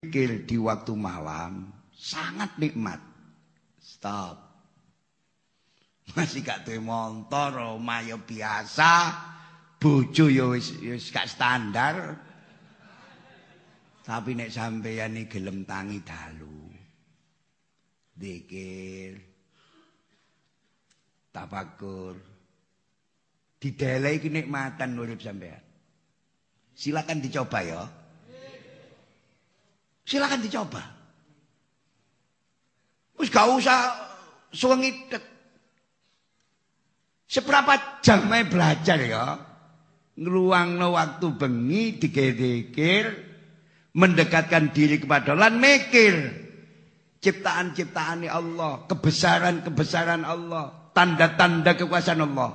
Zikir di waktu malam sangat nikmat. Stop. Masih gak duwe motor, omah ya biasa, bojo ya wis wis gak standar. Tapi nek sampeyan iki gelem tangi dalu. Zikir. Tafakur. Didelai kenikmatan urip sampean. Silakan dicoba ya. Silakan dicoba. Wis gak usah suwengi Seberapa jam belajar ya? Ngeluangno waktu bengi dikir mendekatkan diri kepada Allah, mikir ciptaan-ciptaan Allah, kebesaran-kebesaran Allah, tanda-tanda kekuasaan Allah.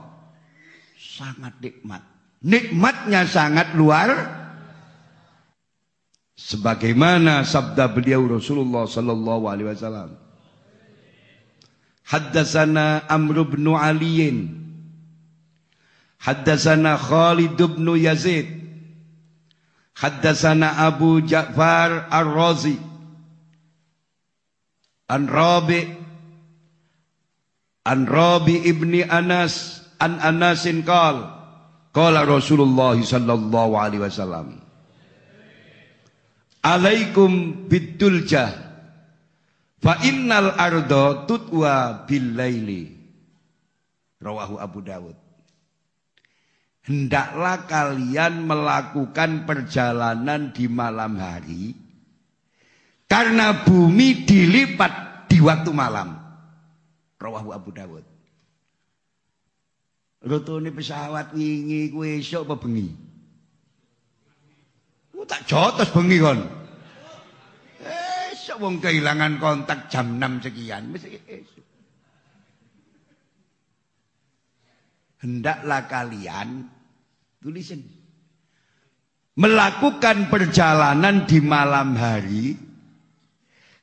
Sangat nikmat. Nikmatnya sangat luar sebagaimana sabda beliau Rasulullah sallallahu alaihi wasallam. Haddatsana Amr bin Aliyin. Haddatsana Khalid bin Yazid. Haddatsana Abu Ja'far Ar-Razi. An Rabi An Rabi ibni Anas An Anasin qal Qala Rasulullah sallallahu alaihi wasallam Alaikum biduljah Fa innal ardo tutwa bil laili. Rawahu Abu Dawud. Hendaklah kalian melakukan perjalanan di malam hari karena bumi dilipat di waktu malam. Rawahu Abu Dawud. Rutune pesawat wingi kuwi esuk apa? Tak jotos bengi kon. Esuk wong kehilangan kontak jam 6 sekian esuk. Hendaklah kalian tulisin melakukan perjalanan di malam hari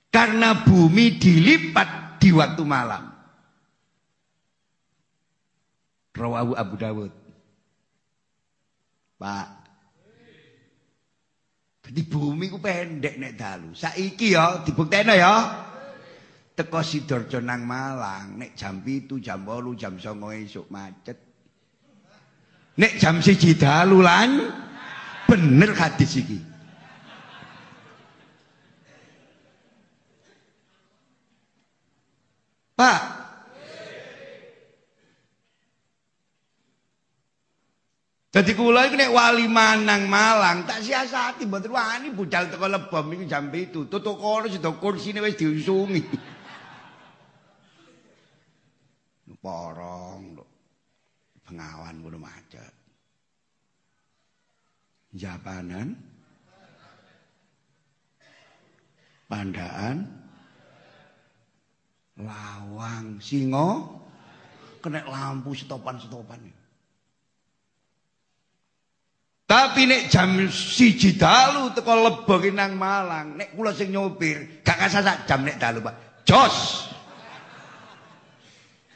karena bumi dilipat di waktu malam. Rawahu Abu Dawud. Pak. Jadi bumi ku pendek nek dalu. Saiki ya dibuktekno ya. Teko Sidoarjo nang Malang nek jam 7, jam 8, jam 9 esuk macet. Nek jam 1 dalu lan bener hadis iki. Pak, Jadi kula iku nek wali manang Malang tak siasati mboten wani budal teko lebom iki jam 7. Tutuk kono sida kursine wis diusungi. Porong lho. Bengawan ngono macet. Japanan Pandaan Lawang Singo kena lampu setopan-setopan. Tapi nek jam siji dalu teko lebok nang Malang, nek kula sing nyopir, gak kasasak jam nek dalu, Pak. Jos.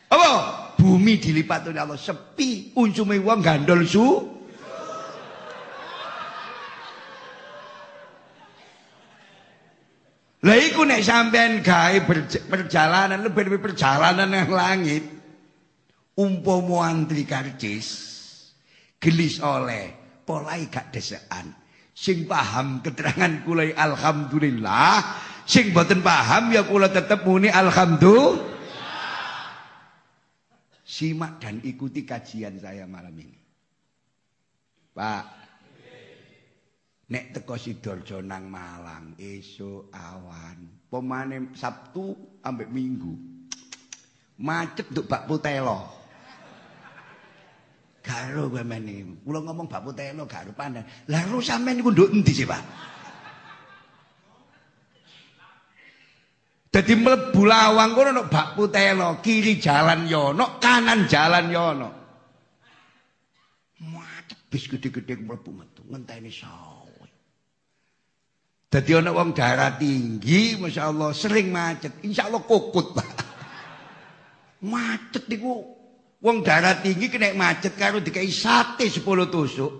Apa? Bumi dilipat oleh Allah sepi, uncume wong gandol su. Lah iku nek sampean gawe perjalanan lebih-lebih perjalanan nang langit. Umpama antri karcis gelis oleh polai gak desekan. Sing paham keterangan kula alhamdulillah, sing boten paham ya kula tetep muni alhamdulillah. Simak dan ikuti kajian saya malam ini. Pak, nek teko Sidoarjo nang Malang esuk awan, pemane Sabtu ambek Minggu. Macet nduk bak putelo. Garo ini. Kula ngomong Pak Putelo garo pandang. Lah ro sampean niku nduk endi sih, Pak? Dadi mlebu lawang kono nek Bak Putelo, kiri jalan yono, kanan jalan yono. Macet bis gede-gede mlebu metu ngenteni sawe. Dadi ana wong daerah tinggi, Masya Allah sering macet. Insya Allah kokut, Pak. Macet niku Wong darah tinggi kena macet karo dikai sate 10 tusuk.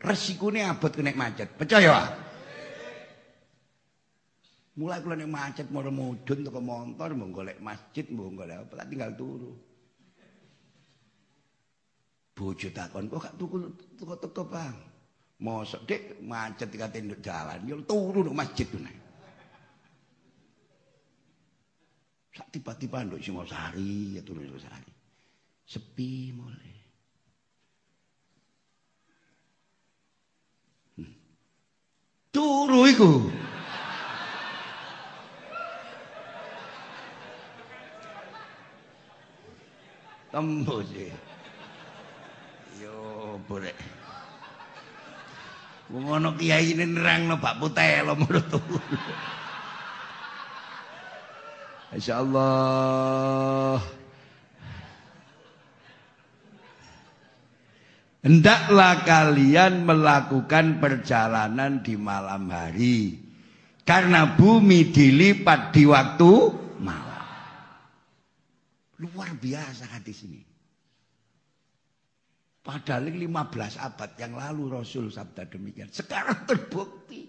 Resikune abot kena macet. Percaya? Mulai kula nek macet mara mudhun teko montor mbok golek masjid mbok golek apa tak tinggal turu. Bojo takon kok gak tuku teko-teko Bang. Mosok Dik macet dikate nduk jalan yo turu nduk masjid ku nek. Sak tiba-tiba nduk Singosari ya turu Singosari. Sepi mulai. Hmm. Turu iku. tembus ya. Yo boleh. Ngono kiai ini nerangno Pak Putelo menurut Masya Allah. Hendaklah kalian melakukan perjalanan di malam hari. Karena bumi dilipat di waktu malam. Luar biasa hadis ini. Padahal 15 abad yang lalu Rasul sabda demikian. Sekarang terbukti.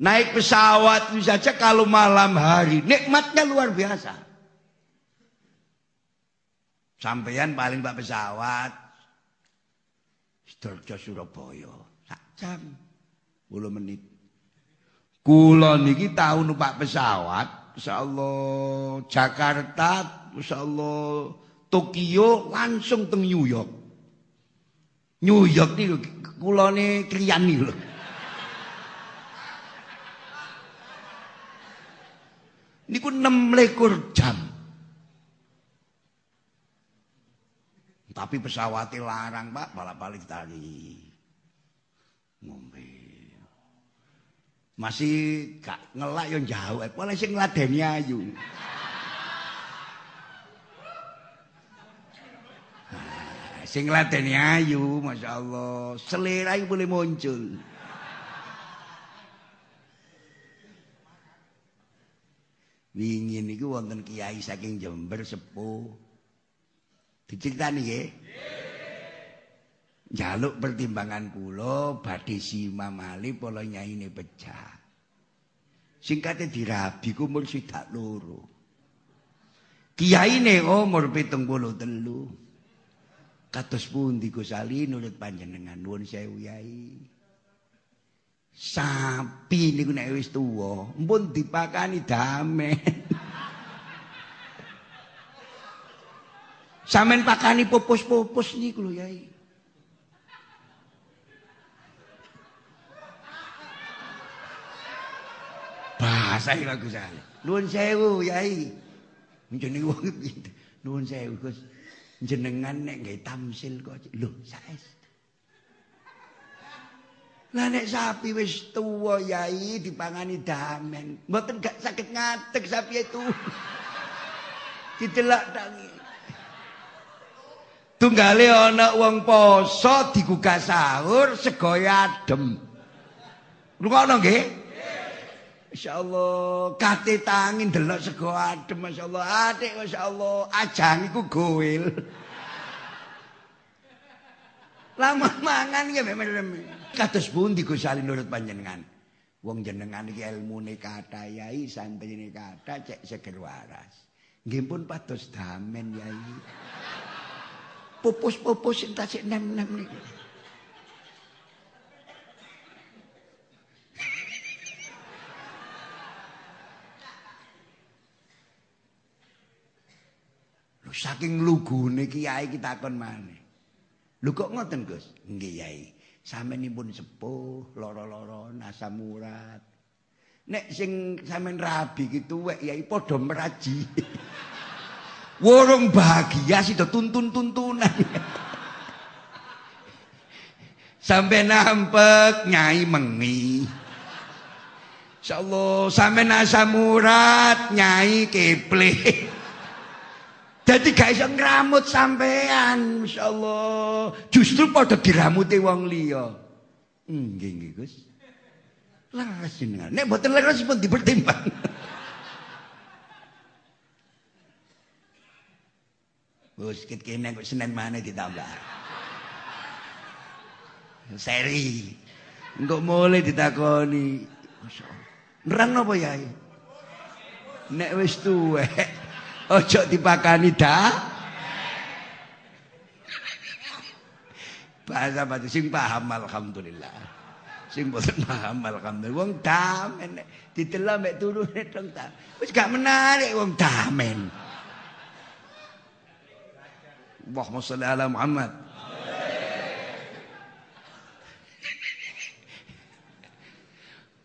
Naik pesawat itu saja kalau malam hari. Nikmatnya luar biasa. Sampaian paling pak pesawat. Sidoarjo Surabaya. Sak jam. 10 menit. Kula niki tahu numpak pesawat Allah Jakarta, Allah Tokyo langsung teng New York. New York niku kulone kriyan niku lho. Niku 6 lekor jam. Tapi pesawatnya larang, Pak, balap-balik tadi. Ngombe. Masih gak ngelak yang jauh. Boleh sing ngladeni ayu. Nah, sing ngladeni ayu, Masya Allah. Selera boleh muncul. Wingin niku wonten kiai saking Jember sepuh. Diceritani nggih. Jaluk pertimbangan kula badhe Imam Ali pola nyaine pecah. Singkate dirabi ku umur swidak loro. Kiyaine umur 73. Kados pundi Gus Ali nurut panjenengan nuwun sewu yai. Sapi niku nek wis tuwa, mpun dipakani damen. Sampeyan pakani pupus-pupus niku lho yai. Bahasa iki Gus Ali. Nuwun sewu, Yai. Jenenge wong pinter. Nuwun sewu, Gus. Jenengan nek nggih tamsil kok lho saestu. Lah nek sapi wis tuwa Yai dipangani damen. Mboten gak sakit ngatek sapi itu. Didelok tangi. Tunggale ana wong poso digugah sahur sego adem. Lungono nggih? Masyaallah, kate tangi delok sego adem masyaallah. Adik masyaallah, ajang iku goil. Lama mangan ya memang Kados pundi Gus Ali nurut panjenengan? Wong jenengan iki ilmune kathah yai, santine kathah cek seger waras. Nggih pun pados damen yai. Pupus-pupus sing tasik nem-nem niki. Saking lugune kiai kita kon maneh. Lho kok ngoten, Gus? Nggih, Yai. Sampeyanipun sepuh, loro-loro nasa murat. Nek sing sampean rabi ki tuwek Yai padha meraji. Worong bahagia sih tuntun-tuntunan. Sampai nampek nyai mengi. Insyaallah sampai nasa murat nyai keple. Jadi gak iso ngramut sampean, masyaallah. Justru pada diramuti wong liya. Nggih, nggih, Gus. Leres jenengan. Nek mboten leres pun dipertimbang. Gus, kit kene kok Senin mana ditambah. Seri. Engko mulai ditakoni. Nerang napa yai? Nek wis tuwek ojo dipakani dah. Bahasa bahasa sing paham alhamdulillah. Sing boten paham alhamdulillah. Wong damen ditelok mek turune dong ta. Wis gak menarik wong damen. Allahumma sholli ala Muhammad.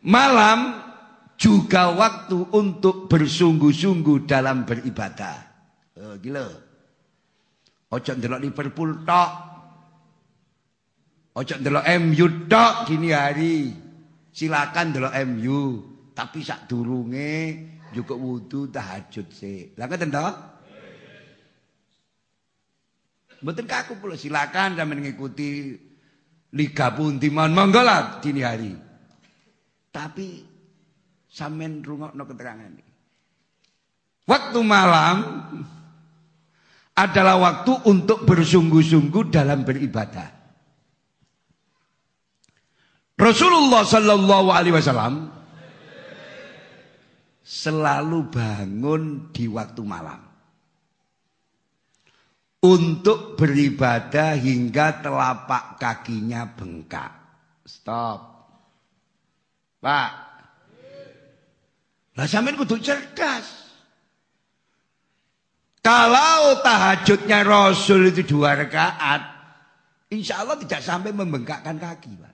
Malam juga waktu untuk bersungguh-sungguh dalam beribadah. Oh, gila. Ojo ndelok Liverpool tok. Ojo ndelok MU tok gini hari. Silakan ndelok MU, tapi sak durunge juga wudu tahajud sih. Lah ngoten? Mboten kaku pula silakan sampean mengikuti liga pundi mon monggo lah dini hari. Tapi Sampean rungokno keterangan ini. Waktu malam adalah waktu untuk bersungguh-sungguh dalam beribadah. Rasulullah Sallallahu Alaihi Wasallam selalu bangun di waktu malam untuk beribadah hingga telapak kakinya bengkak. Stop, Pak. Lah sampean kudu cerdas. Kalau tahajudnya Rasul itu dua rakaat, insya Allah tidak sampai membengkakkan kaki, Pak.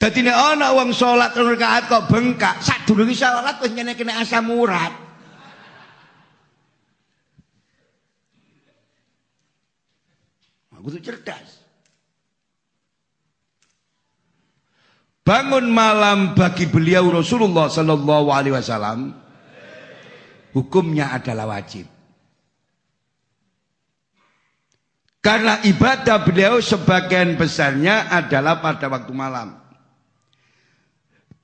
Dadi nek ana wong salat rakaat kok bengkak, sadurunge salat wis ngene kena asam urat. Aku tuh cerdas. Bangun malam bagi beliau Rasulullah Sallallahu Alaihi Wasallam hukumnya adalah wajib. Karena ibadah beliau sebagian besarnya adalah pada waktu malam.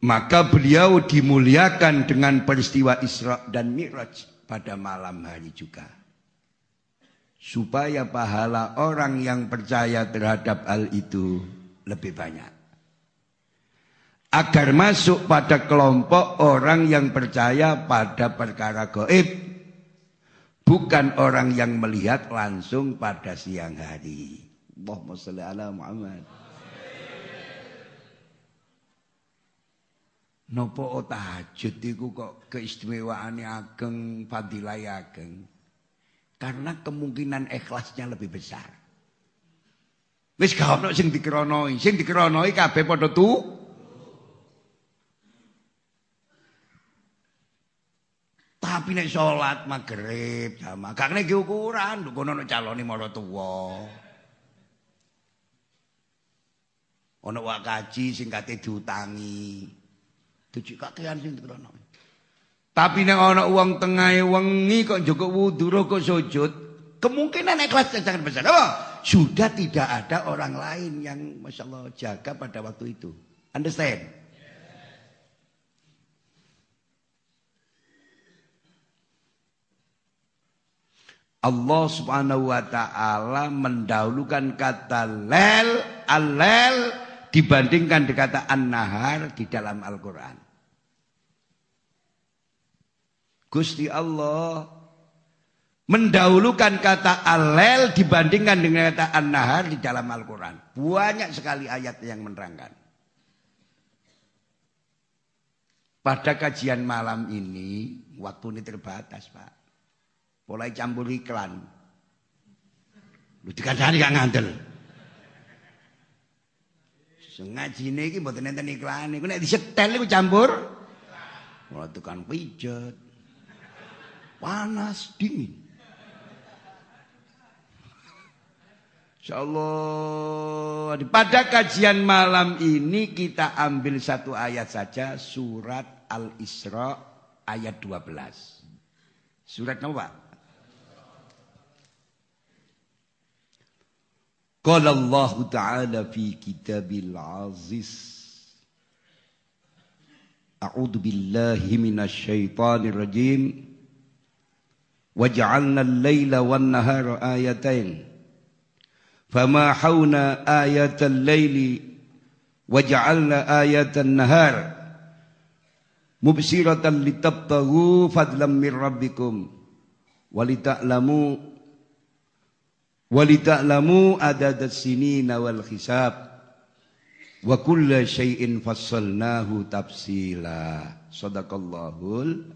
Maka beliau dimuliakan dengan peristiwa Isra dan Mi'raj pada malam hari juga. Supaya pahala orang yang percaya terhadap hal itu lebih banyak. Agar masuk pada kelompok orang yang percaya pada perkara goib bukan orang yang melihat langsung pada siang hari. Allahumma sholli ala Muhammad. Nopo tahajud kok keistimewaane ageng, fadilah ageng. Karena kemungkinan ikhlasnya lebih besar. Wis gak ono sing dikronoi, sing dikronoi kabeh padha tu Tapi nek salat magrib jamaah gak nek ukuran lho kono calone mara tuwa. Ana wak kaji sing kate diutangi. Duci kakean sing dikrono. Tapi nek ana wong tengahe wengi kok njukuk wudu kok sujud, kemungkinan ikhlas sangat besar. Oh, sudah tidak ada orang lain yang Masya Allah jaga pada waktu itu. Understand? Allah Subhanahu wa taala mendahulukan kata lel, alel dibandingkan dengan kata an-nahar di dalam Al-Qur'an. Gusti Allah mendahulukan kata alel dibandingkan dengan kata an-nahar di dalam Al-Qur'an. Banyak sekali ayat yang menerangkan. Pada kajian malam ini, waktu ini terbatas, Pak mulai campur iklan. Lu dikandani gak ngandel. Ngajine iki mboten enten iklan iku nek disetel iku campur mulai tekan pijet. Panas dingin. Insyaallah pada kajian malam ini kita ambil satu ayat saja surat Al-Isra ayat 12. Surat apa? Qala Allah Ta'ala fi kitabil aziz A'udhu billahi minasy syaithanir rajim Waj'alna al-laila wan nahara ayatain Fama hawna ayatal laili Waj'alna ayatan nahar mubsiratan litabtaghu fadlam mir rabbikum walita'lamu walita'lamu adadat sinina wal hisab wa kulla syai'in fassalnahu tafsila sadaqallahul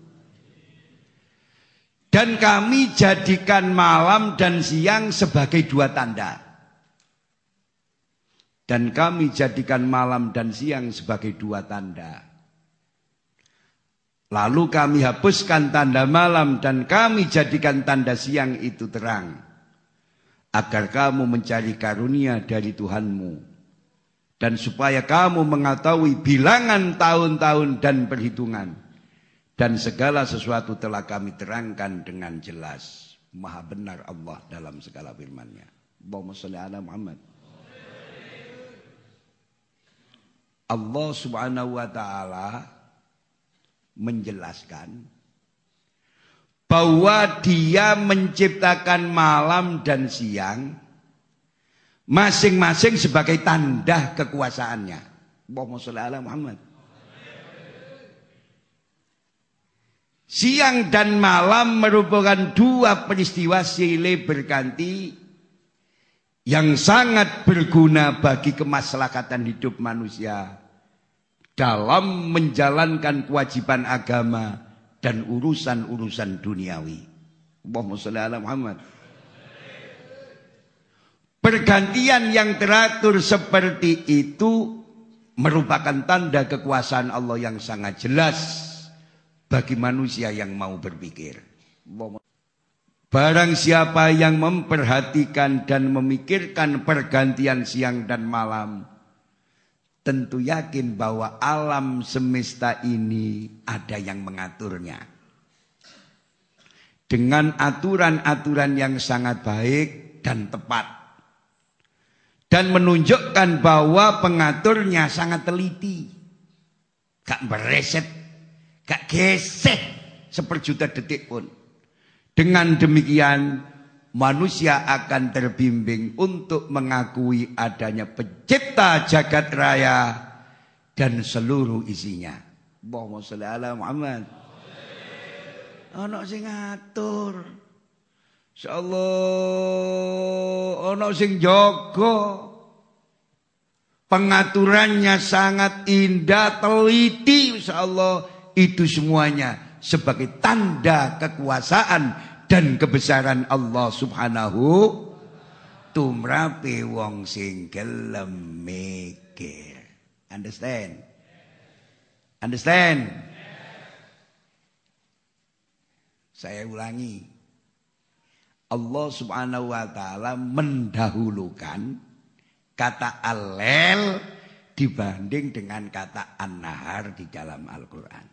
dan kami jadikan malam dan siang sebagai dua tanda dan kami jadikan malam dan siang sebagai dua tanda Lalu kami hapuskan tanda malam dan kami jadikan tanda siang itu terang. Agar kamu mencari karunia dari Tuhanmu. Dan supaya kamu mengetahui bilangan tahun-tahun dan perhitungan. Dan segala sesuatu telah kami terangkan dengan jelas. Maha benar Allah dalam segala firman-Nya. Allahumma salli ala Muhammad. Allah subhanahu wa ta'ala menjelaskan bahwa dia menciptakan malam dan siang masing-masing sebagai tanda kekuasaannya. Allahumma Muhammad. Siang dan malam merupakan dua peristiwa silih berganti yang sangat berguna bagi kemaslahatan hidup manusia dalam menjalankan kewajiban agama dan urusan-urusan duniawi. Muhammad. Pergantian yang teratur seperti itu merupakan tanda kekuasaan Allah yang sangat jelas bagi manusia yang mau berpikir. Barang siapa yang memperhatikan dan memikirkan pergantian siang dan malam, tentu yakin bahwa alam semesta ini ada yang mengaturnya. Dengan aturan-aturan yang sangat baik dan tepat. Dan menunjukkan bahwa pengaturnya sangat teliti. Gak bereset, gak gesek seperjuta detik pun. Dengan demikian manusia akan terbimbing untuk mengakui adanya pencipta jagat raya dan seluruh isinya. Allahumma sholli ala Muhammad. Ana sing ngatur. Insyaallah ana sing jaga. Pengaturannya sangat indah, teliti insyaallah itu semuanya sebagai tanda kekuasaan dan kebesaran Allah Subhanahu tumrape wong sing gelem mikir. Understand? Understand? Saya ulangi. Allah Subhanahu wa taala mendahulukan kata alel dibanding dengan kata an-nahar di dalam Al-Qur'an.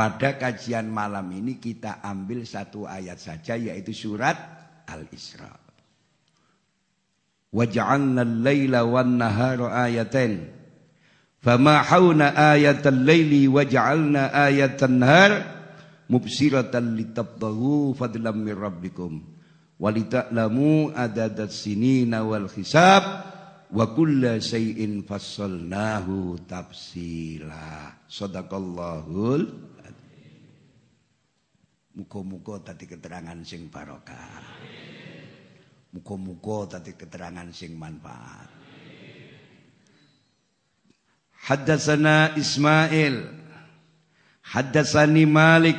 Pada kajian malam ini kita ambil satu ayat saja yaitu surat Al-Isra. Waj'alna al-laila wan nahara ayatain. Fama hauna ayatal laili waj'alna ayatan nahar mubsiratan litabtaghu fadlam min rabbikum walita'lamu adadat sinina wal hisab wa kulla syai'in fassalnahu tafsila sadaqallahul Muka-muka tadi keterangan sing barokah. Muka-muka tadi keterangan sing manfaat. Haddasana Ismail. Haddasani Malik.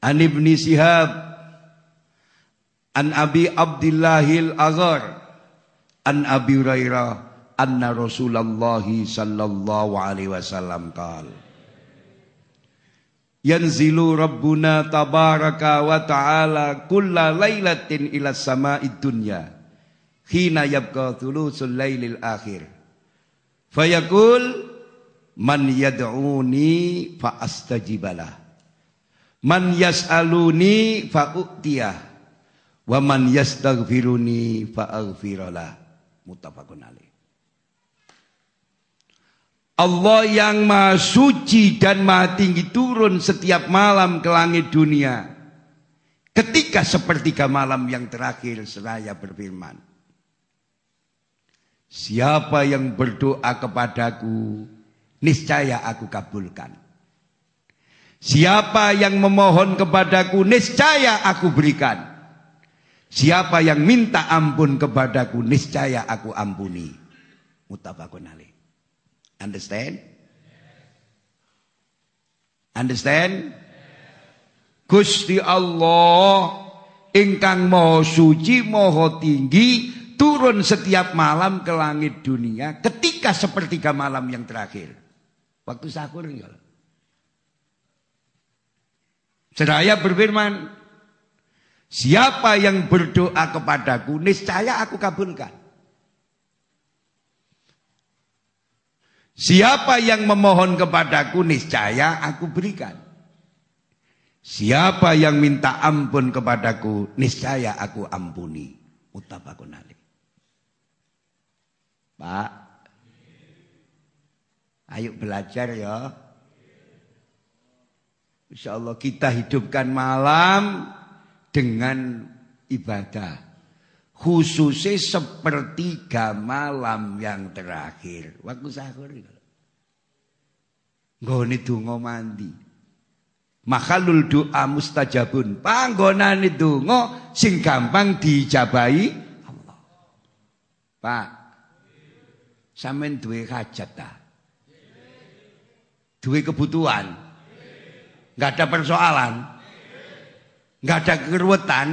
An Ibni Sihab. An Abi Abdillahil Aghar. An Abi Hurairah. Anna Rasulullah sallallahu alaihi wasallam qala Yanzilu Rabbuna tabaraka wa ta'ala kulla lailatin ila sama'id dunya hina yabqa thulusul lailil akhir. Fayaqul man yad'uni fa astajibalah man yas'aluni fa u'tiyah wa man yastaghfiruni fa aghfiralah muttafaqun alaih Allah yang maha suci dan maha tinggi turun setiap malam ke langit dunia. Ketika sepertiga malam yang terakhir seraya berfirman. Siapa yang berdoa kepadaku, niscaya aku kabulkan. Siapa yang memohon kepadaku, niscaya aku berikan. Siapa yang minta ampun kepadaku, niscaya aku ampuni. Mutabakun alaih. Understand? Understand? Gusti Allah ingkang maha suci, maha tinggi, turun setiap malam ke langit dunia ketika sepertiga malam yang terakhir. Waktu sahur enggak? Seraya berfirman, siapa yang berdoa kepadaku, niscaya aku kabulkan. Siapa yang memohon kepadaku, niscaya aku berikan. Siapa yang minta ampun kepadaku, niscaya aku ampuni. Mutabakun alaih. Pak, ayo belajar ya. Insya Allah kita hidupkan malam dengan ibadah. Khususnya sepertiga malam yang terakhir. Waktu sahur. Nggone donga mandi. Makhalul doa mustajabun. Panggonane donga sing gampang dijabahi Allah. Pak. Sampeyan duwe hajat ta? Duwe kebutuhan. Enggak ada persoalan. Enggak ada keruwetan.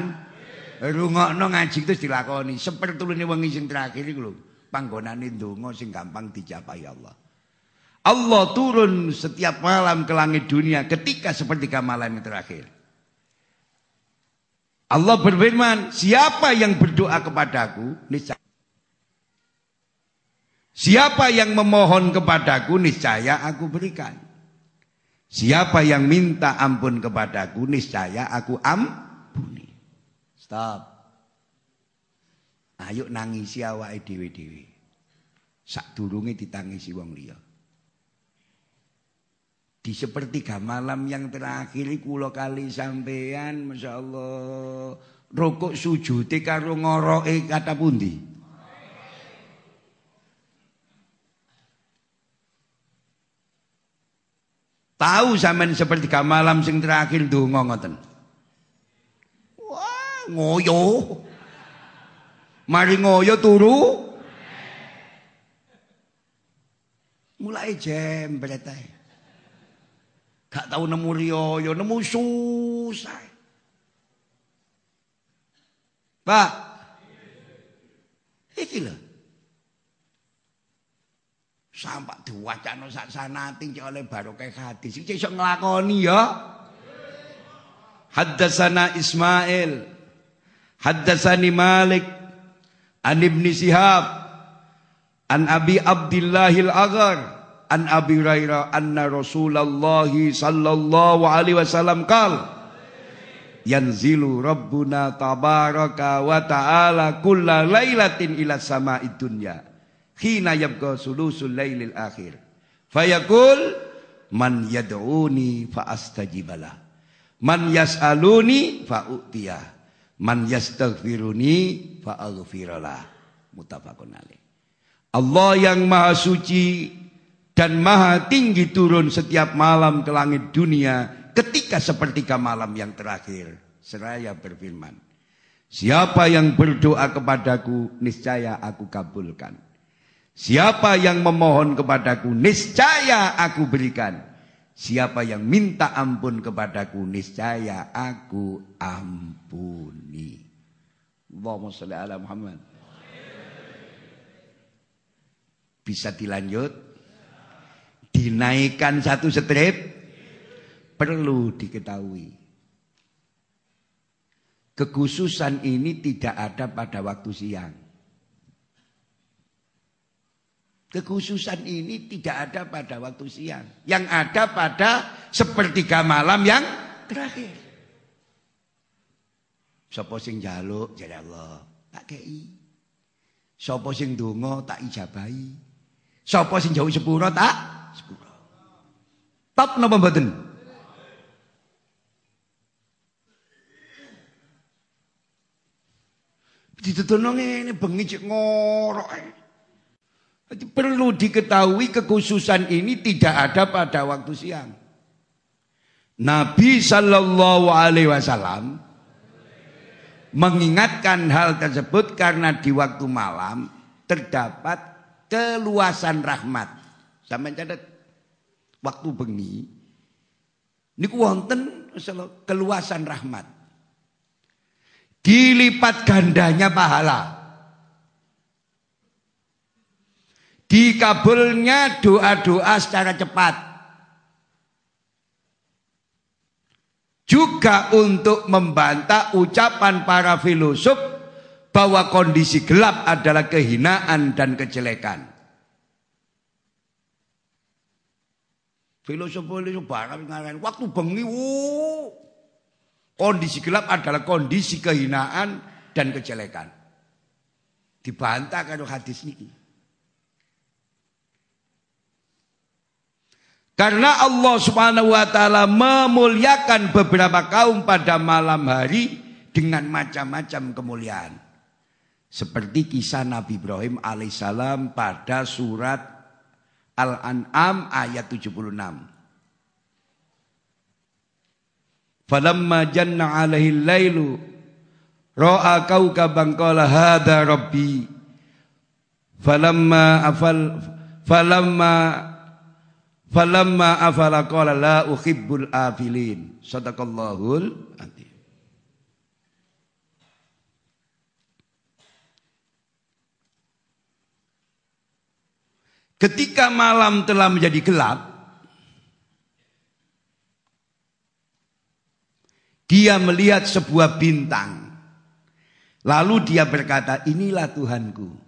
Rungokno ngaji terus dilakoni. Sepertulune wengi sing terakhir iku lho, panggonane ndonga sing gampang dicapai Allah. Allah turun setiap malam ke langit dunia ketika sepertiga malam yang terakhir. Allah berfirman, siapa yang berdoa kepadaku, niscaya Siapa yang memohon kepadaku, niscaya aku berikan. Siapa yang minta ampun kepadaku, niscaya aku ampuni. Stop. Ayo nangisi awake dhewe-dhewe. Sadurunge ditangisi wong liya. Di sepertiga malam yang terakhir kula kali sampean Masya Allah rokok sujute karo ngoroke kata pundi Tahu sampean sepertiga malam sing terakhir ndonga ngoten ngoyo. Mari ngoyo turu. Mulai jembret ae. Gak tahu nemu riyo, nemu susah. Pak. Iki lho. Sampak diwacana sak sanati oleh barokah hadis. Iki iso nglakoni ya. Haddasana Ismail Haddatsani Malik an Ibni Sihab an Abi Abdillahil Aghar an Abi Hurairah anna Rasulullah sallallahu alaihi wasallam qal yanzilu rabbuna tabaraka wa ta'ala kulla lailatin ila sama'id dunya khina yabqa sulusul lailil akhir. Fayaqul man yad'uni fa astajibala man yas'aluni fa u'tiyah Man yastaghfiruni fa aghfiralah. Muttafaqun alaih. Allah yang maha suci dan maha tinggi turun setiap malam ke langit dunia ketika sepertiga malam yang terakhir. Seraya berfirman, Siapa yang berdoa kepadaku, niscaya aku kabulkan. Siapa yang memohon kepadaku, niscaya aku berikan. Siapa yang minta ampun kepadaku niscaya aku ampuni. Allahumma sholli ala Muhammad. Bisa dilanjut? Dinaikkan satu strip? Perlu diketahui. Kekhususan ini tidak ada pada waktu siang. Kekhususan ini tidak ada pada waktu siang. Yang ada pada sepertiga malam yang terakhir. Sopo sing jaluk jadi Allah tak kei. Sopo sing donga tak ijabahi. Sopo sing jauh sepuro tak sepuro. Top napa mboten? Ditutunno ngene bengi cek ngorok. Perlu diketahui kekhususan ini tidak ada pada waktu siang. Nabi Shallallahu Alaihi Wasallam mengingatkan hal tersebut karena di waktu malam terdapat keluasan rahmat. Sampai catat waktu bengi niku wonten keluasan rahmat. Dilipat gandanya pahala. Dikabulnya doa-doa secara cepat. Juga untuk membantah ucapan para filosof bahwa kondisi gelap adalah kehinaan dan kejelekan. Filosof-filosof barat ngarain waktu bengi kondisi gelap adalah kondisi kehinaan dan kejelekan. Dibantah kalau hadis ini. Karena Allah Subhanahu wa taala memuliakan beberapa kaum pada malam hari dengan macam-macam kemuliaan. Seperti kisah Nabi Ibrahim alaihissalam pada surat Al-An'am ayat 76. Falamma janna alaihi lailu ra'a kaukaban qala hadha rabbi falamma afal falamma falamma afala qala la uhibbul afilin sadaqallahul Ketika malam telah menjadi gelap, dia melihat sebuah bintang. Lalu dia berkata, inilah Tuhanku.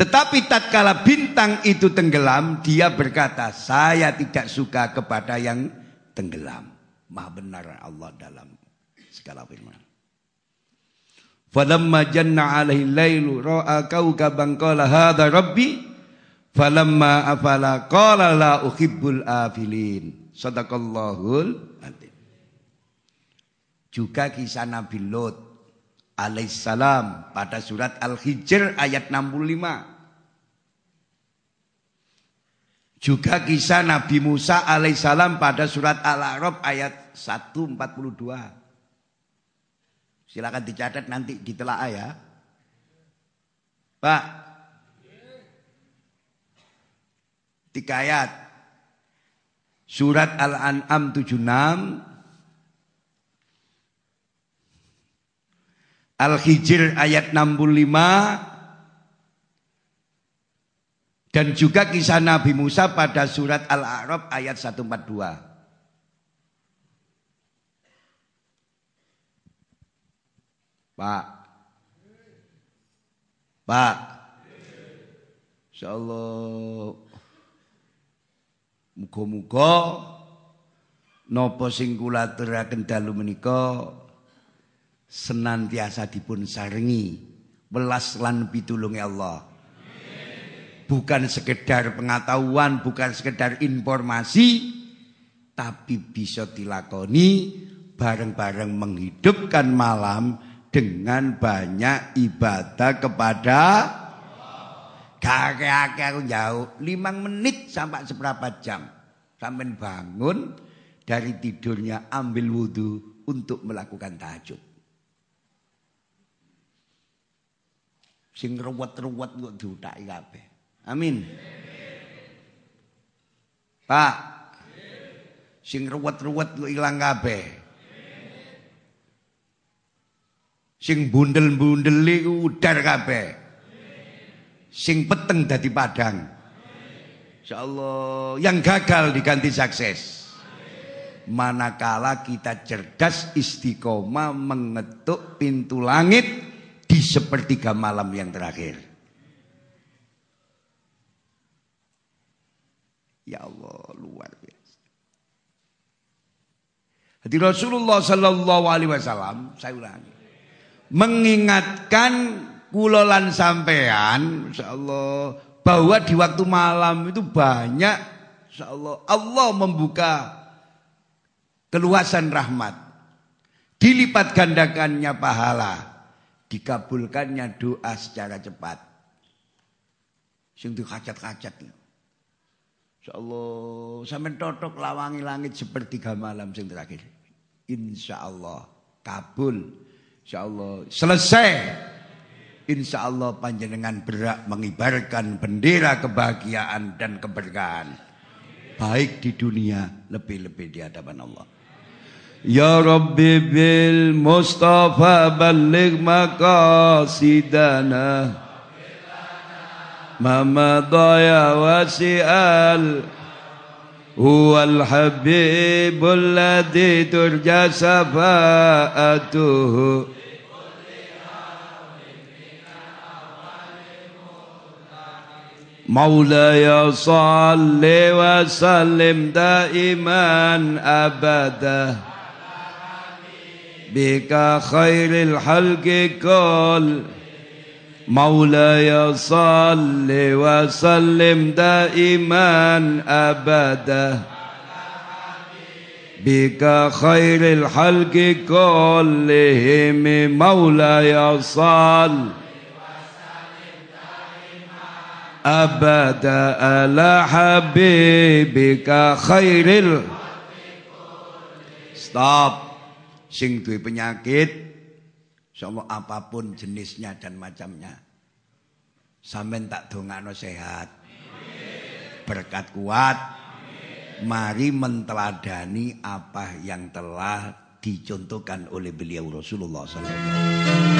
Tetapi tatkala bintang itu tenggelam, dia berkata, saya tidak suka kepada yang tenggelam. Maha benar Allah dalam segala firman. Falamma janna alaihi lailu ra'a kaukaban qala hadha rabbi Falamma afala qala la uhibbul afilin. Sadaqallahul azim. Juga kisah Nabi Lot alaihissalam pada surat Al-Hijr ayat 65. Juga kisah Nabi Musa alaihissalam pada surat Al-A'raf ayat 142. Silakan dicatat nanti ditelaah ya. Pak, Tiga ayat. Surat Al-An'am 76. Al-Hijr ayat 65. Dan juga kisah Nabi Musa pada surat Al-A'raf ayat 142. Pak. Pak. Insyaallah Muga-muga napa sing kula aturaken dalu menika senantiasa dipun sarengi welas lan pitulunge Allah. Bukan sekedar pengetahuan, bukan sekedar informasi, tapi bisa dilakoni bareng-bareng menghidupkan malam dengan banyak ibadah kepada Kakek-kakek aku jauh, limang menit sampai seberapa jam. Sampai bangun dari tidurnya ambil wudhu untuk melakukan tahajud. Sing ruwet-ruwet kok diutaki kabeh. Amin. Pak. Sing ruwet-ruwet kok ilang kabeh. Sing bundel-bundel iku udar kabeh sing peteng dadi padang. Insyaallah yang gagal diganti sukses. Manakala kita cerdas istiqomah mengetuk pintu langit di sepertiga malam yang terakhir. Ya Allah luar biasa. Jadi Rasulullah Sallallahu Alaihi Wasallam saya ulangi mengingatkan kulolan sampean insyaallah bahwa di waktu malam itu banyak insyaallah Allah membuka keluasan rahmat dilipat gandakannya pahala dikabulkannya doa secara cepat Sing dikacet-kacet. Insyaallah sampean totok lawangi langit sepertiga malam sing terakhir. Insyaallah kabul. Insyaallah selesai. Insyaallah panjenengan berak mengibarkan bendera kebahagiaan dan keberkahan. Baik di dunia lebih-lebih di hadapan Allah. Ya Rabbi bil Mustafa balligh maqasidana. ما مضى يا وسئال هو الحبيب الذي ترجى شفاعته مولاي صل وسلم دائما أبدا. بك خير الحلق كل. مولاي صل وسلم دائما أبدا. بك خير الخلق كلهم. مولاي صل أبدا. على حبيبك خير ال Stop. Sing duwe penyakit. Insyaallah apa pun jenisnya dan macamnya. Sampeyan tak dongakno sehat. Berkat kuat. Mari menteladani apa yang telah dicontohkan oleh beliau Rasulullah sallallahu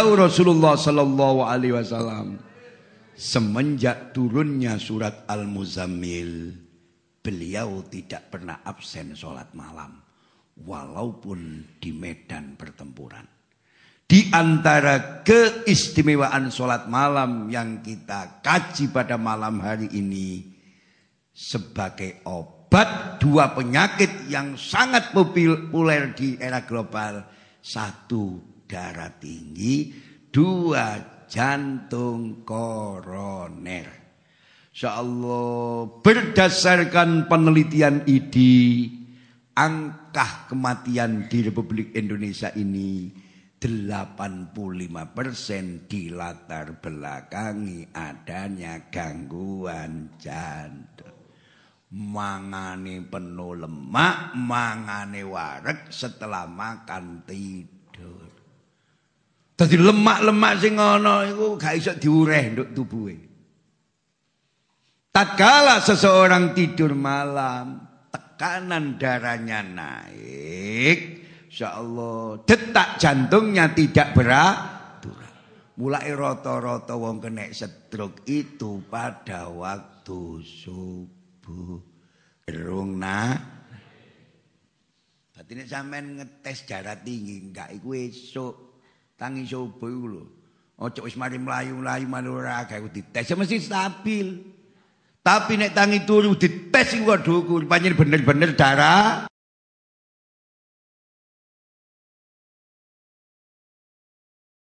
Beliau Rasulullah sallallahu alaihi wasallam semenjak turunnya surat Al-Muzammil beliau tidak pernah absen sholat malam walaupun di medan pertempuran. Di antara keistimewaan sholat malam yang kita kaji pada malam hari ini sebagai obat dua penyakit yang sangat populer di era global. Satu darah tinggi, dua jantung koroner. Allah berdasarkan penelitian ID angka kematian di Republik Indonesia ini 85% dilatar belakangi adanya gangguan jantung. Mangane penuh lemak, mangane warek setelah makan tidur. Dadi lemak-lemak sing ana iku gak iso diureh nduk tubuhe. Tatkala seseorang tidur malam, tekanan darahnya naik, insyaallah detak jantungnya tidak beratur. Mulai rata-rata wong kena stroke itu pada waktu subuh. Gerung nah. Berarti ini sampean ngetes darah tinggi enggak iku esuk tangi coba iku lho. Ojo wis mari mlayu-mlayu malu ora gawe dites ya mesti stabil. Tapi nek tangi turu dites iku dhukur panjen bener-bener darah